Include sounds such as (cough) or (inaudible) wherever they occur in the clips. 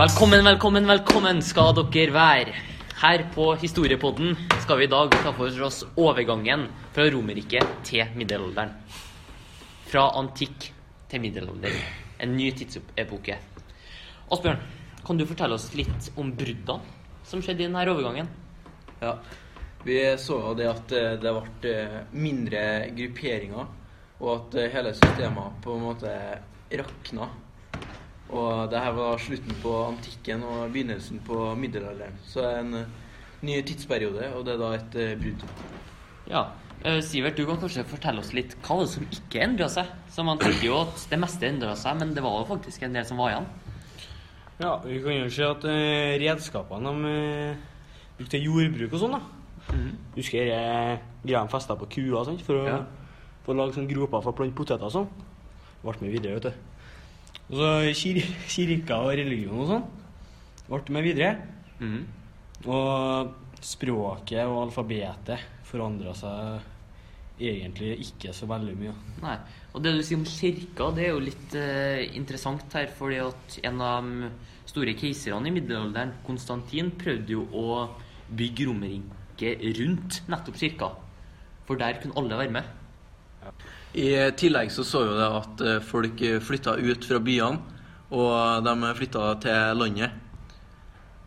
Velkommen, velkommen, velkommen skal dere være. Her på Historiepodden skal vi i dag ta for oss overgangen fra Romerriket til middelalderen. Fra antikk til middelalder. En ny tidsepoke. Asbjørn, kan du fortelle oss litt om bruddene som skjedde i denne overgangen? Ja. Vi så det at eh, det ble eh, mindre grupperinger, og at eh, hele systemet på en måte rakna. Og det her var slutten på antikken og begynnelsen på middelalderen. Så det er en eh, ny tidsperiode, og det er da et eh, brudd. Ja. eh, Sivert, du kan kanskje fortelle oss litt hva det som ikke endra seg? Så man tenker jo at det meste endra seg, men det var jo faktisk en del som var igjen. Ja, vi kan jo se at redskapene de brukte til jordbruk og sånn, da. Husker jeg greia de festa på kua sant? for å, Ja. for å lage sånn groper for å plante poteter og sånn. Ble med videre, vet du. Og så kir kirka og religion og sånn. Ble med videre. Mm. Og språket og alfabetet forandra seg egentlig ikke så veldig mye. Nei. Og det du sier om kirka, det er jo litt eh, interessant her, fordi at en av de store keiserne i middelalderen, Konstantin, prøvde jo å bygge Romerriket rundt nettopp kirka. For der kunne alle være med. I tillegg så så jo det at eh, folk flytta ut fra byene, og de flytta til landet.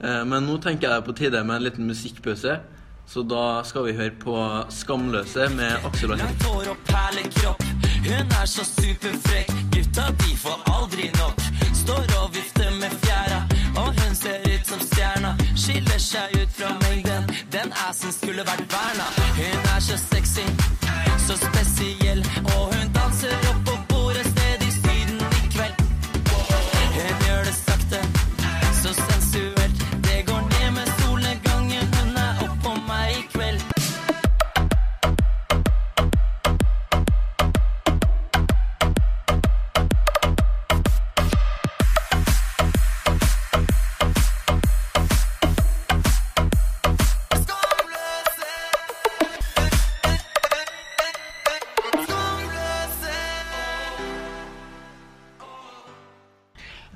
Eh, Men nå tenker jeg det er på tide med en liten musikkpause, så da skal vi høre på 'Skamløse' med Aksel og Henrik. Langt hår og perlekropp. Hun er så superfrekk. Gutta, de får aldri nok. Står og vifter med fjæra, og hun ser ut som stjerna. Skiller seg ut fra mengden. Den assen skulle vært verna. Hun er så sexy, så spesiell.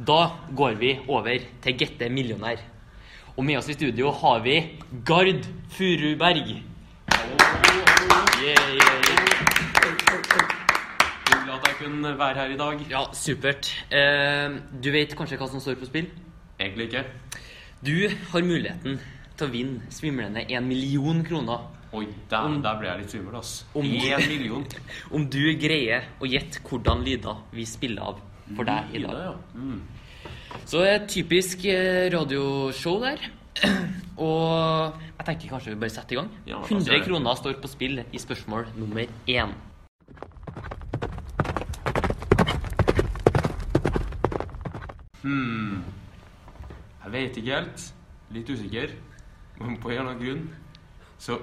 Da går vi over til Gette millionær. Og med oss i studio har vi Gard Furuberg. Yeah, yeah. Hyggelig at jeg kunne være her i dag. Ja, supert. Eh, du vet kanskje hva som står på spill? Egentlig ikke. Du har muligheten til å vinne svimlende én million kroner Oi, der, der ble jeg litt svimmel. Om- Én million. (laughs) om du greier å gjette hvordan lyder vi spiller av for deg i dag. Mm. Så det er et typisk eh, radioshow der. (clears throat) Og jeg tenker kanskje vi bare setter i gang. Ja, la oss gjøre 100 kroner står på spill i spørsmål nummer én. Hmm. Jeg vet ikke helt. Litt usikker. Men på en eller annen grunn så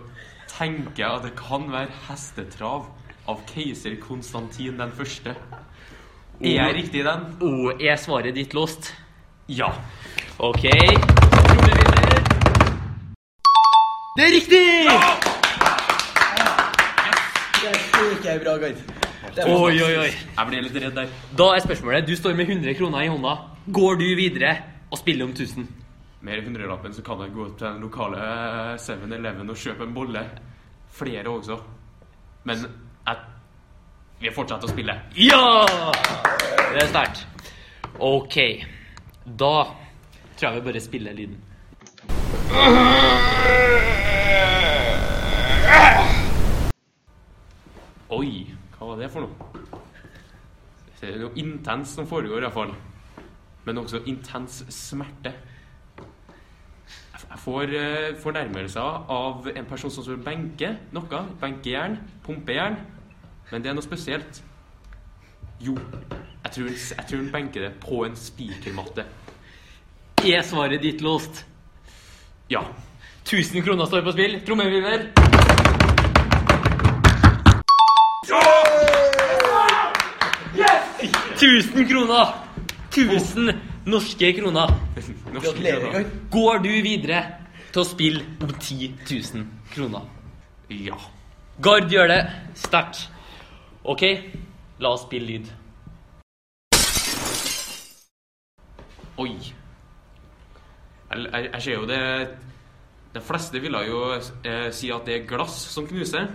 tenker jeg at det kan være hestetrav av keiser Konstantin den første. Er jeg riktig i den? Og er svaret ditt låst? Ja. Ok. Det er riktig! Ikke bra, Gard. Oi, oi, oi. Jeg ble litt redd der. Da er spørsmålet Du står med 100 kroner i hånda. Går du videre og spiller om 1000? Med hundrelappen så kan jeg gå til den lokale 7-Eleven og kjøpe en bolle. Flere også. Men jeg Vi fortsetter å spille. Ja! Det er sterkt. Ok. Da tror jeg vi bare spiller lyden. Oi, hva var det for noe? Det er noe intenst som foregår, iallfall. Men også intens smerte. Jeg får eh, fornærmelser av en person som benker noe. Benkejern, pumpejern. Men det er noe spesielt. Jo, jeg tror, jeg tror hun benker det på en spikermatte. Er svaret ditt låst? Ja. 1000 kroner står på spill. Trommevirvel. Yes! 1000 kroner! 1000 norske kroner. Norske kroner. Går du videre til å spille om 10 000 kroner? Ja. Gard gjør det sterkt. OK, la oss spille lyd. Oi. Jeg, jeg, jeg ser jo det De fleste ville jo eh, si at det er glass som knuser.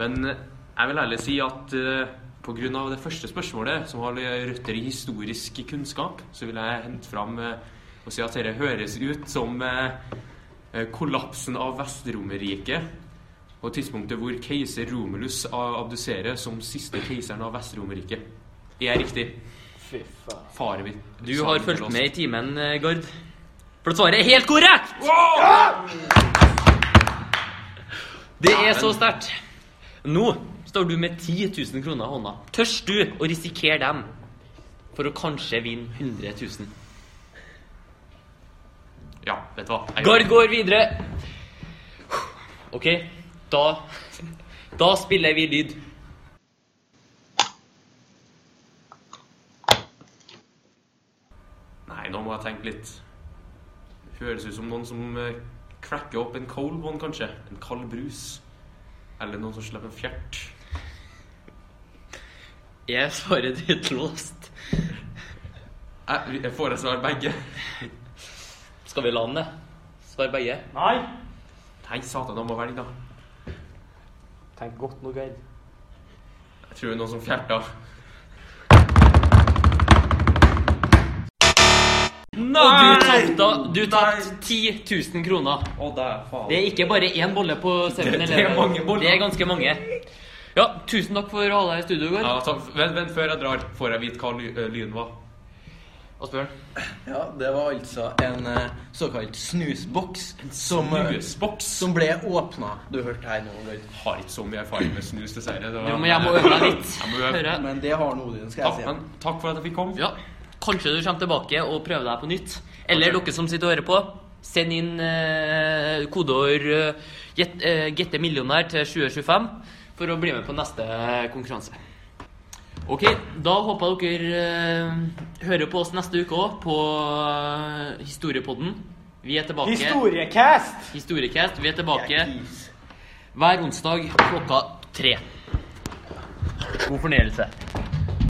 Men jeg vil heller si at eh, pga. det første spørsmålet, som har røtter i historisk kunnskap, så vil jeg hente fram eh, og si at dette høres ut som eh, eh, kollapsen av Vest-Romerriket. På tidspunktet hvor keiser Romulus abduserer som siste keiseren av Vest-Romerriket. Er jeg riktig? Fy faen. Du har fulgt med i timen, eh, Gard. For svaret er helt korrekt! Det er så sterkt. Nå står du med 10 000 kroner i hånda. Tørs du å risikere dem for å kanskje vinne 100 000? Ja, vet du hva. Gard går videre. OK, da Da spiller vi lyd. Nei, nå må jeg tenke litt. Det høres ut som noen som eh, cracker opp en cold one, kanskje. En kald brus. Eller noen som slipper en fjert. Jeg svarer ditt låst? Jeg, jeg får jeg svar begge. Skal vi la den det? Svar begge. Nei! Nei, satan, da må velge, da. Tenk godt nå, Geir. Jeg tror det er noen som fjerter. Og du tapte du tapte 10 000 kroner. Å, det er faen. Det er ikke bare én bolle på 7-Eleven. Det er mange boller. Det er ganske mange. Ja, tusen takk for å ha deg i studio, Gard. Ja, takk. Vent, vent, før jeg drar, får jeg vite hva ly øh, lyden var. Asbjørn. Ja, det var altså en eh, såkalt snusboks som, eh, Snusboks. som ble åpna. Du hørte her nå. Har ikke så mye erfaring med snus, dessverre. Det var- jo, må jeg må øve deg litt. (laughs) Øve. Men det har noe Odin, skal Takk, jeg si. men, takk for at jeg fikk komme. Ja, kanskje du kommer tilbake og prøver deg på nytt. Eller dere som sitter og hører på, send inn eh, kodeord eh, get, eh, 'Gette millionær' til 2025 for å bli med på neste konkurranse. Ok, da håper jeg dere hører på oss neste uke òg, på eh, Historiepodden. Vi er tilbake. Historiecast! Historiecast. Vi er tilbake hver onsdag klokka tre. God fornøyelse.